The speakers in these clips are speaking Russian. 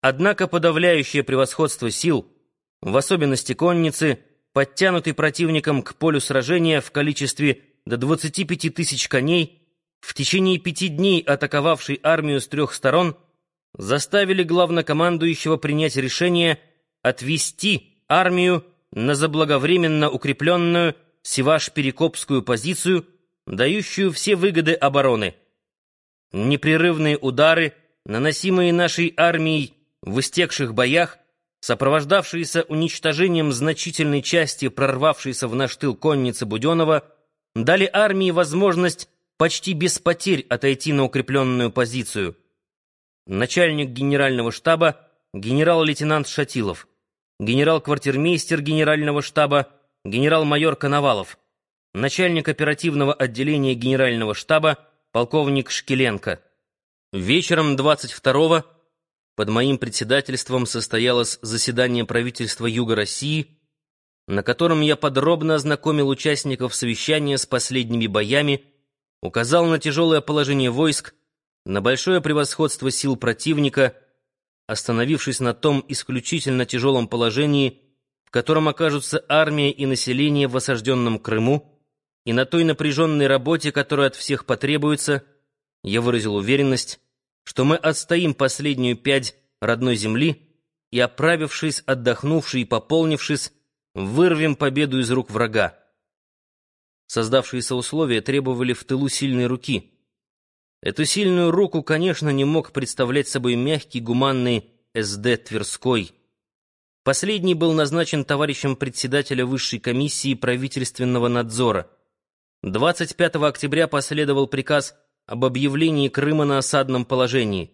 Однако подавляющее превосходство сил, в особенности конницы, подтянутый противником к полю сражения в количестве до 25 тысяч коней, в течение пяти дней атаковавший армию с трех сторон, заставили главнокомандующего принять решение отвести армию на заблаговременно укрепленную Севаш-Перекопскую позицию, дающую все выгоды обороны. Непрерывные удары, наносимые нашей армией в истекших боях, сопровождавшиеся уничтожением значительной части прорвавшейся в наш тыл конницы Буденова, дали армии возможность почти без потерь отойти на укрепленную позицию. Начальник генерального штаба генерал-лейтенант Шатилов, генерал-квартирмейстер генерального штаба генерал-майор Коновалов, начальник оперативного отделения генерального штаба полковник Шкеленко. Вечером 22-го под моим председательством состоялось заседание правительства Юга России, на котором я подробно ознакомил участников совещания с последними боями, указал на тяжелое положение войск, на большое превосходство сил противника, остановившись на том исключительно тяжелом положении, в котором окажутся армия и население в осажденном Крыму, и на той напряженной работе, которая от всех потребуется, я выразил уверенность, что мы отстоим последнюю пять родной земли и, оправившись, отдохнувшись и пополнившись, вырвем победу из рук врага. Создавшиеся условия требовали в тылу сильной руки. Эту сильную руку, конечно, не мог представлять собой мягкий, гуманный СД Тверской. Последний был назначен товарищем председателя Высшей комиссии правительственного надзора. 25 октября последовал приказ об объявлении Крыма на осадном положении.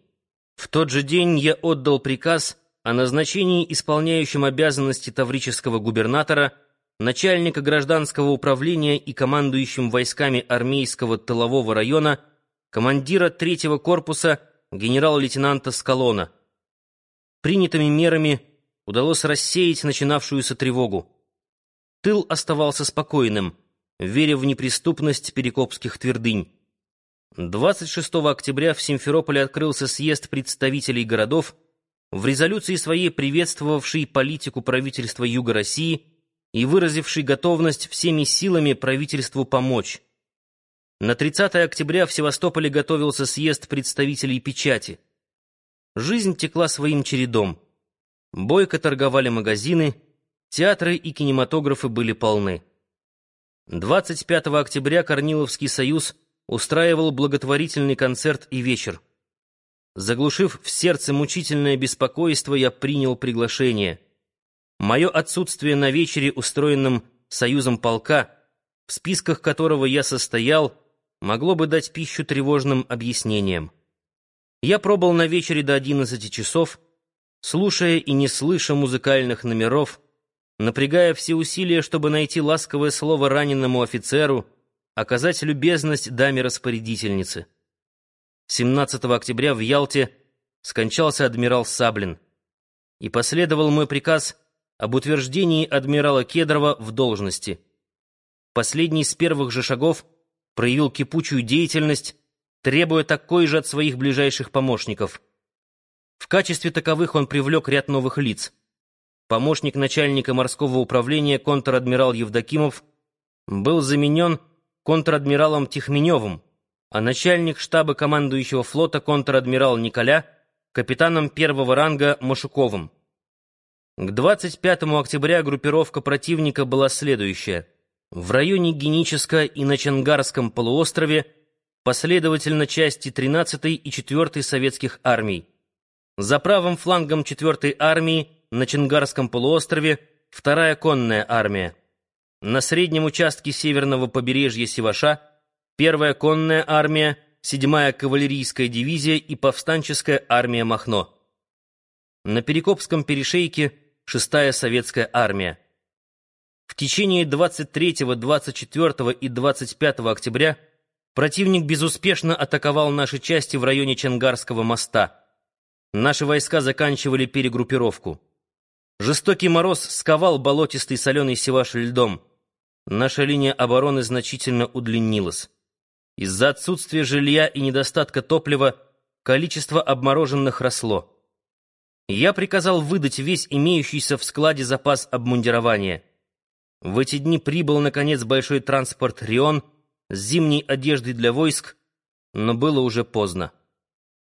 В тот же день я отдал приказ о назначении исполняющим обязанности таврического губернатора, начальника гражданского управления и командующим войсками армейского тылового района, командира третьего корпуса генерал-лейтенанта Скалона. Принятыми мерами удалось рассеять начинавшуюся тревогу. Тыл оставался спокойным, веря в неприступность перекопских твердынь. 26 октября в Симферополе открылся съезд представителей городов, в резолюции своей приветствовавший политику правительства Юга России и выразивший готовность всеми силами правительству помочь. На 30 октября в Севастополе готовился съезд представителей печати. Жизнь текла своим чередом. Бойко торговали магазины, театры и кинематографы были полны. 25 октября Корниловский союз устраивал благотворительный концерт и вечер. Заглушив в сердце мучительное беспокойство, я принял приглашение. Мое отсутствие на вечере, устроенном Союзом полка, в списках которого я состоял, могло бы дать пищу тревожным объяснениям. Я пробыл на вечере до одиннадцати часов, слушая и не слыша музыкальных номеров, напрягая все усилия, чтобы найти ласковое слово раненому офицеру, оказать любезность даме-распорядительнице. 17 октября в Ялте скончался адмирал Саблин, и последовал мой приказ об утверждении адмирала Кедрова в должности. Последний с первых же шагов проявил кипучую деятельность, требуя такой же от своих ближайших помощников. В качестве таковых он привлек ряд новых лиц. Помощник начальника морского управления контр-адмирал Евдокимов был заменен контр-адмиралом Тихменевым, а начальник штаба командующего флота контр-адмирал Николя капитаном первого ранга Машуковым. К 25 октября группировка противника была следующая. В районе Геническа и на Чангарском полуострове последовательно части 13-й и 4-й советских армий. За правым флангом 4-й армии на Чангарском полуострове вторая конная армия. На среднем участке северного побережья Севаша первая конная армия, седьмая кавалерийская дивизия и повстанческая армия Махно. На Перекопском перешейке шестая советская армия. В течение 23, 24 и 25 октября противник безуспешно атаковал наши части в районе Чангарского моста. Наши войска заканчивали перегруппировку. Жестокий мороз сковал болотистый соленый Севаш льдом. Наша линия обороны значительно удлинилась. Из-за отсутствия жилья и недостатка топлива количество обмороженных росло. я приказал выдать весь имеющийся в складе запас обмундирования. В эти дни прибыл, наконец, большой транспорт «Рион» с зимней одеждой для войск, но было уже поздно.